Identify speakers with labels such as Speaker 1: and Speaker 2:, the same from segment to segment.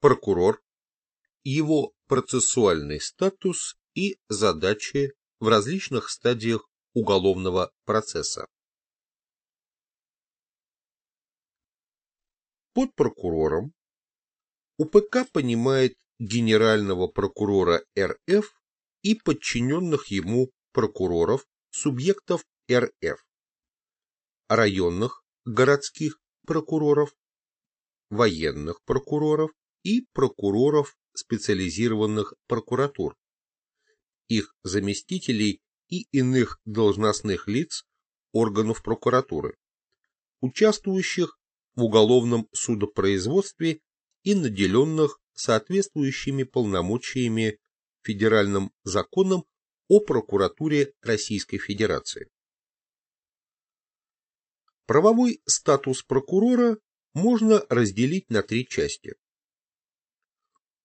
Speaker 1: прокурор, его процессуальный статус и задачи в различных стадиях уголовного процесса. Под прокурором УПК понимает генерального прокурора РФ и подчиненных ему прокуроров субъектов РФ, районных городских прокуроров, военных прокуроров и прокуроров специализированных прокуратур, их заместителей и иных должностных лиц органов прокуратуры, участвующих в уголовном судопроизводстве и наделенных соответствующими полномочиями федеральным законом о прокуратуре Российской Федерации. Правовой статус прокурора можно разделить на три части.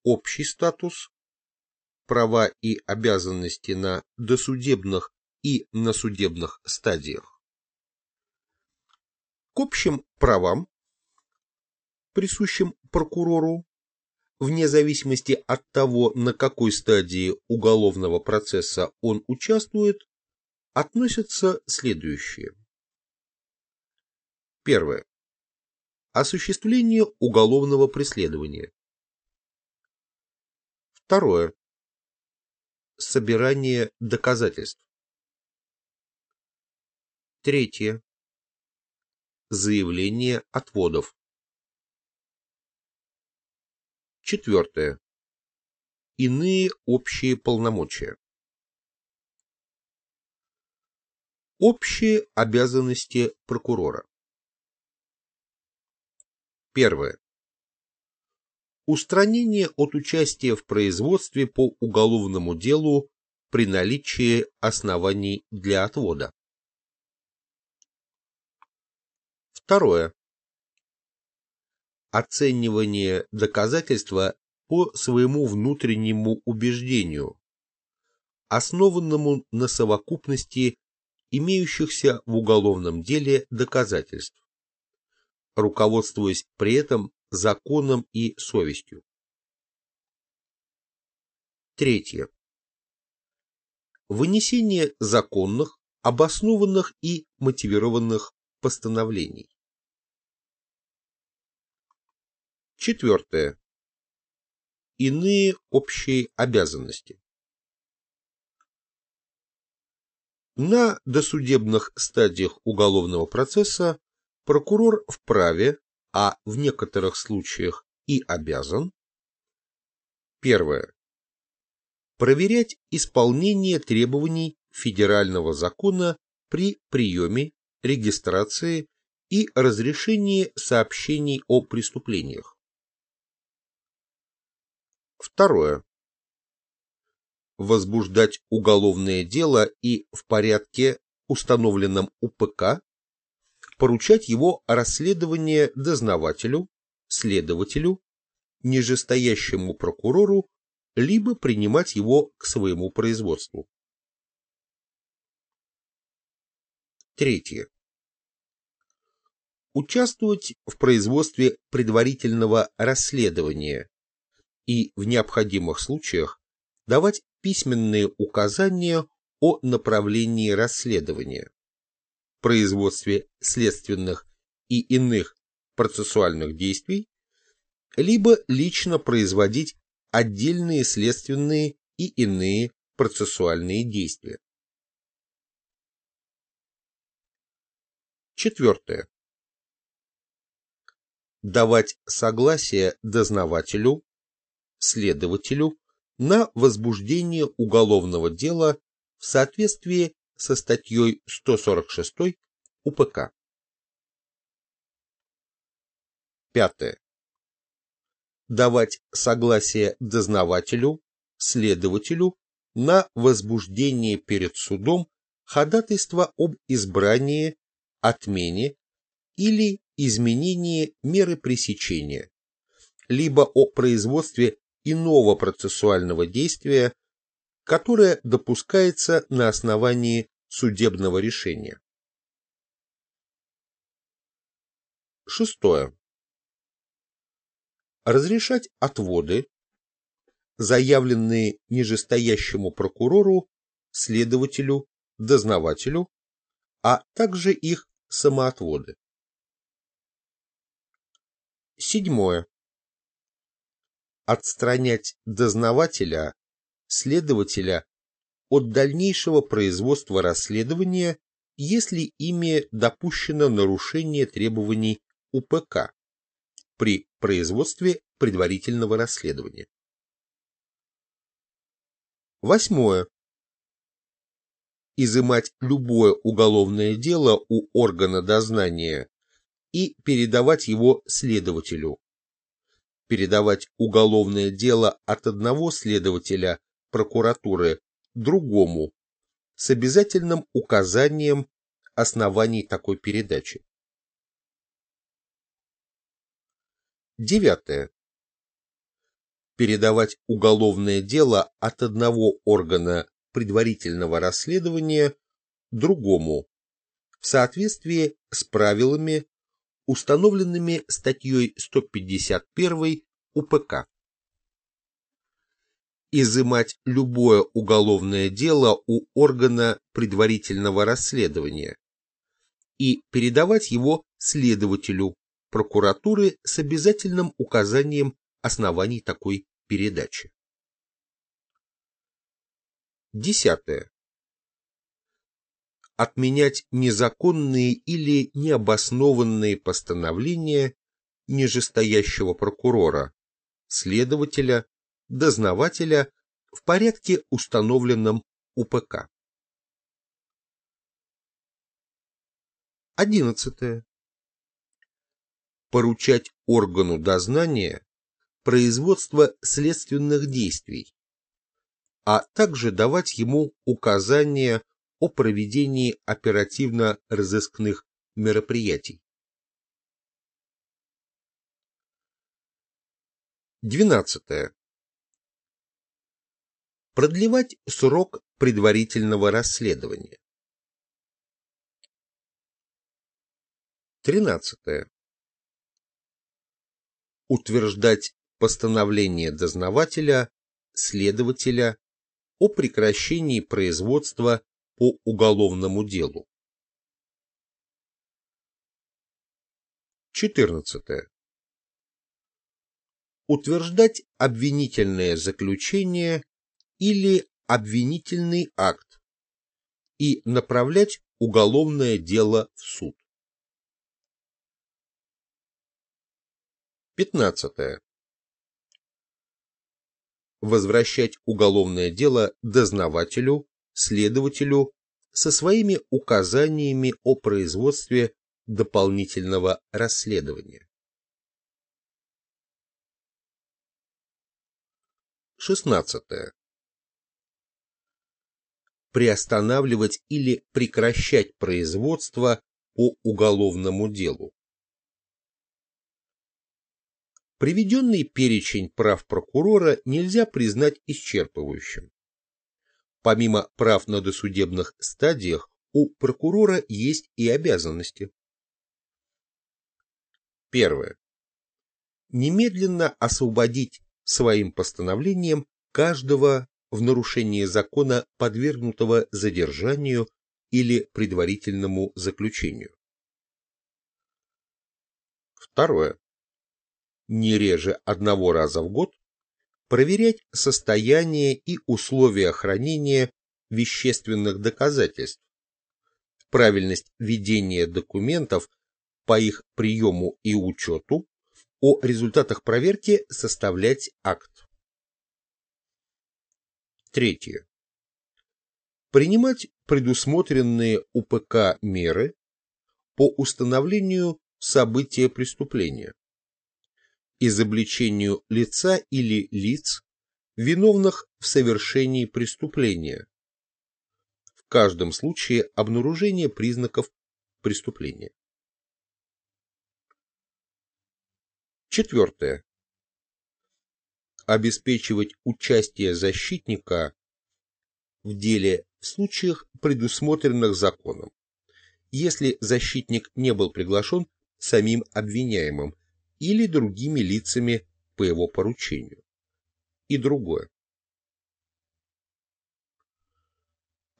Speaker 1: Общий статус, права и обязанности на досудебных и на судебных стадиях. К общим правам, присущим прокурору, вне зависимости от того, на какой стадии уголовного процесса он участвует, относятся следующие. Первое. Осуществление уголовного преследования. Второе. Собирание доказательств. Третье. Заявление отводов. Четвертое. Иные общие полномочия. Общие обязанности прокурора. Первое. Устранение от участия в производстве по уголовному делу при наличии оснований для отвода. Второе оценивание доказательства по своему внутреннему убеждению, основанному на совокупности имеющихся в уголовном деле доказательств, руководствуясь при этом законом и совестью. Третье. Вынесение законных, обоснованных и мотивированных постановлений. Четвертое. Иные общие обязанности. На досудебных стадиях уголовного процесса прокурор вправе, а в некоторых случаях и обязан. Первое. Проверять исполнение требований федерального закона при приеме, регистрации и разрешении сообщений о преступлениях. Второе. Возбуждать уголовное дело и в порядке, установленном УПК, поручать его расследование дознавателю, следователю, нижестоящему прокурору, либо принимать его к своему производству. Третье. Участвовать в производстве предварительного расследования и в необходимых случаях давать письменные указания о направлении расследования, производстве следственных и иных процессуальных действий, либо лично производить отдельные следственные и иные процессуальные действия. Четвертое. Давать согласие дознавателю следователю на возбуждение уголовного дела в соответствии со статьей 146 УПК. Пятое. Давать согласие дознавателю, следователю на возбуждение перед судом ходатайства об избрании, отмене или изменении меры пресечения, либо о производстве иного процессуального действия, которое допускается на основании судебного решения. Шестое. разрешать отводы, заявленные нижестоящему прокурору, следователю, дознавателю, а также их самоотводы. Седьмое. Отстранять дознавателя, следователя от дальнейшего производства расследования, если ими допущено нарушение требований УПК при производстве предварительного расследования. Восьмое. Изымать любое уголовное дело у органа дознания и передавать его следователю. Передавать уголовное дело от одного следователя прокуратуры другому с обязательным указанием оснований такой передачи. Девятое передавать уголовное дело от одного органа предварительного расследования другому в соответствии с правилами, установленными статьей 151 УПК. Изымать любое уголовное дело у органа предварительного расследования и передавать его следователю прокуратуры с обязательным указанием оснований такой передачи. Десятое. Отменять незаконные или необоснованные постановления нижестоящего прокурора, следователя, дознавателя в порядке, установленном УПК. Одиннадцатое. Поручать органу дознания производства следственных действий, а также давать ему указания о проведении оперативно-розыскных мероприятий. 12. Продлевать срок предварительного расследования. 13. Утверждать постановление дознавателя, следователя о прекращении производства по уголовному делу. 14. Утверждать обвинительное заключение или обвинительный акт и направлять уголовное дело в суд. 15 возвращать уголовное дело дознавателю, следователю со своими указаниями о производстве дополнительного расследования. 16. Приостанавливать или прекращать производство по уголовному делу. Приведенный перечень прав прокурора нельзя признать исчерпывающим. Помимо прав на досудебных стадиях, у прокурора есть и обязанности. Первое. Немедленно освободить своим постановлением каждого в нарушении закона подвергнутого задержанию или предварительному заключению. Второе не реже одного раза в год проверять состояние и условия хранения вещественных доказательств, правильность ведения документов по их приему и учету, о результатах проверки составлять акт. Третье. Принимать предусмотренные УПК меры по установлению события преступления изобличению лица или лиц, виновных в совершении преступления. В каждом случае обнаружение признаков преступления. Четвертое. Обеспечивать участие защитника в деле в случаях, предусмотренных законом, если защитник не был приглашен самим обвиняемым или другими лицами по его поручению. И другое.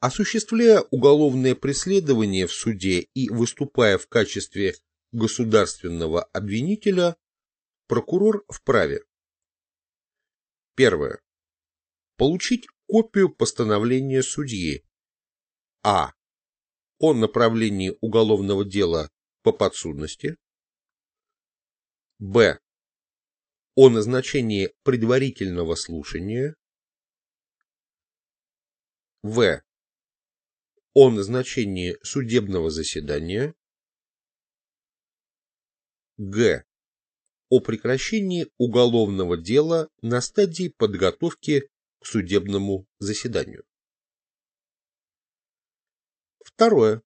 Speaker 1: Осуществляя уголовное преследование в суде и выступая в качестве государственного обвинителя, прокурор вправе Первое. Получить копию постановления судьи А. О направлении уголовного дела по подсудности Б. О назначении предварительного слушания В. О назначении судебного заседания Г. О прекращении уголовного дела на стадии подготовки к судебному заседанию. Второе.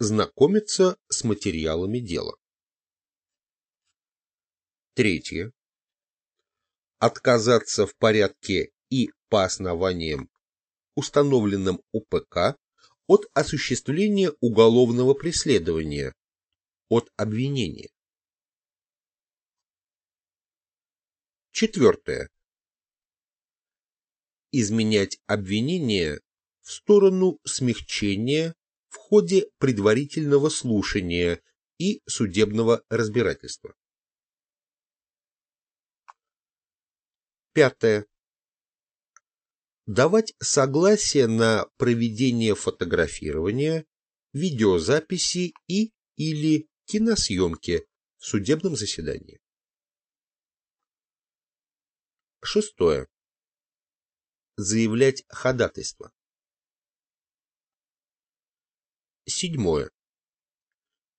Speaker 1: Знакомиться с материалами дела. Третье. Отказаться в порядке и по основаниям, установленным УПК, от осуществления уголовного преследования, от обвинения. Четвертое. Изменять обвинение в сторону смягчения в ходе предварительного слушания и судебного разбирательства. Пятое. Давать согласие на проведение фотографирования, видеозаписи и или киносъемки в судебном заседании. Шестое. Заявлять ходатайство. Седьмое.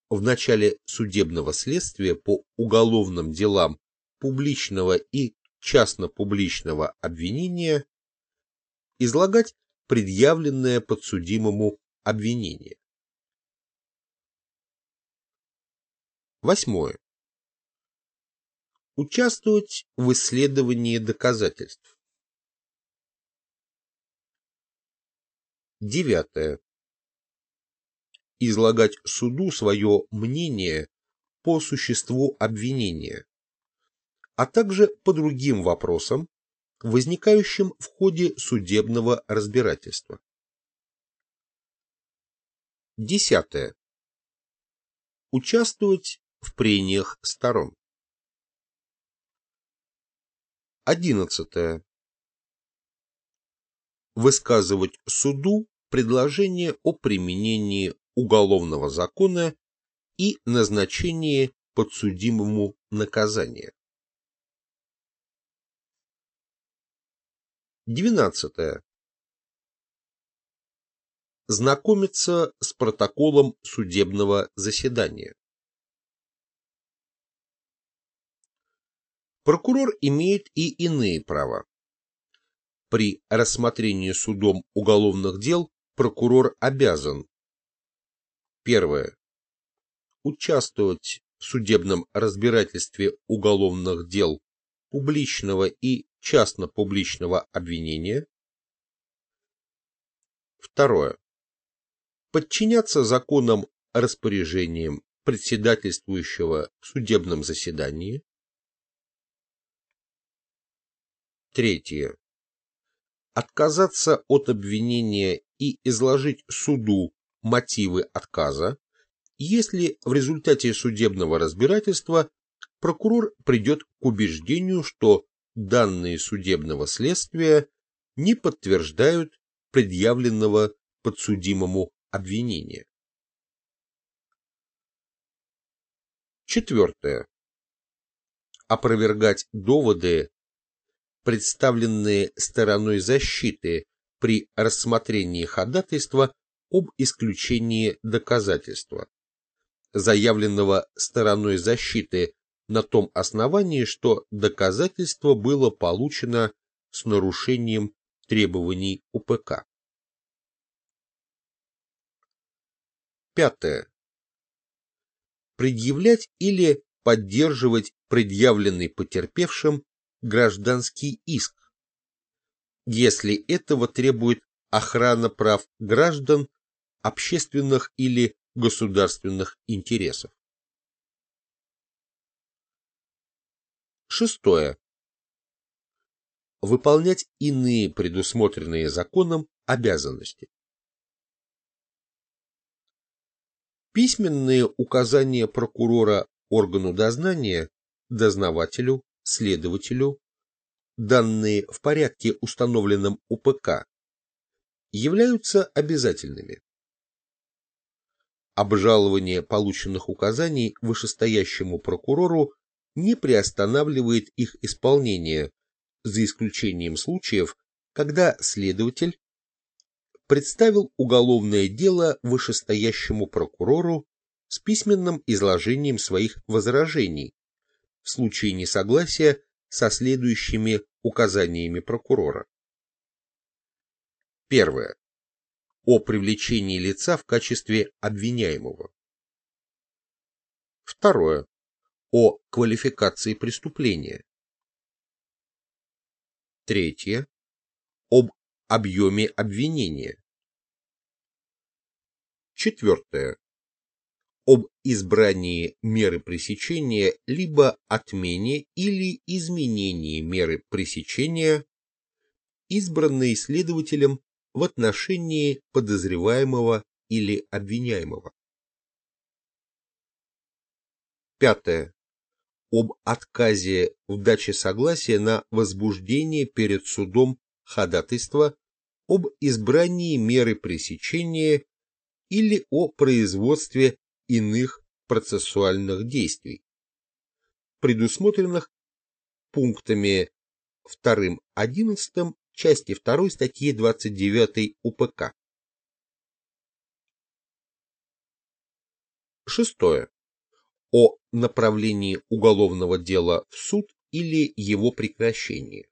Speaker 1: В начале судебного следствия по уголовным делам публичного и частно-публичного обвинения излагать предъявленное подсудимому обвинение. Восьмое участвовать в исследовании доказательств. Девятое. Излагать суду свое мнение по существу обвинения, а также по другим вопросам, возникающим в ходе судебного разбирательства. Десятое. Участвовать в прениях сторон. Одиннадцатое. Высказывать суду предложение о применении уголовного закона и назначении подсудимому наказания. Двенадцатое. Знакомиться с протоколом судебного заседания. Прокурор имеет и иные права. При рассмотрении судом уголовных дел прокурор обязан Первое. Участвовать в судебном разбирательстве уголовных дел публичного и частно-публичного обвинения. Второе. Подчиняться законам распоряжениям председательствующего в судебном заседании. Третье. Отказаться от обвинения и изложить суду мотивы отказа, если в результате судебного разбирательства прокурор придет к убеждению, что данные судебного следствия не подтверждают предъявленного подсудимому обвинения. Четвертое. Опровергать доводы представленные стороной защиты при рассмотрении ходатайства об исключении доказательства, заявленного стороной защиты на том основании, что доказательство было получено с нарушением требований УПК. Пятое. Предъявлять или поддерживать предъявленный потерпевшим гражданский иск, если этого требует охрана прав граждан, общественных или государственных интересов. Шестое. выполнять иные предусмотренные законом обязанности. Письменные указания прокурора органу дознания, дознавателю, следователю, данные в порядке, установленном УПК, являются обязательными. Обжалование полученных указаний вышестоящему прокурору не приостанавливает их исполнение, за исключением случаев, когда следователь представил уголовное дело вышестоящему прокурору с письменным изложением своих возражений в случае несогласия со следующими указаниями прокурора. Первое. О привлечении лица в качестве обвиняемого. Второе. О квалификации преступления. Третье. Об объеме обвинения. Четвертое. Об избрании меры пресечения либо отмене или изменении меры пресечения, избранной следователем в отношении подозреваемого или обвиняемого. Пятое. Об отказе в даче согласия на возбуждение перед судом ходатайства об избрании меры пресечения или о производстве иных процессуальных действий, предусмотренных пунктами 2.11 части 2 статьи 29 УПК. Шестое. О направлении уголовного дела в суд или его прекращении.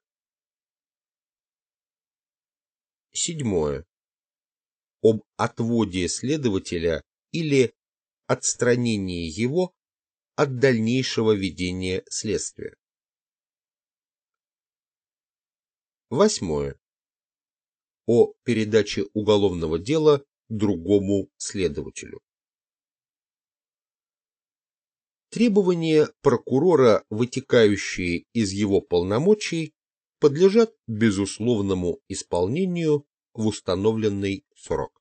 Speaker 1: Седьмое. Об отводе следователя или отстранении его от дальнейшего ведения следствия. Восьмое. О передаче уголовного дела другому следователю. Требования прокурора, вытекающие из его полномочий, подлежат безусловному исполнению в установленный срок.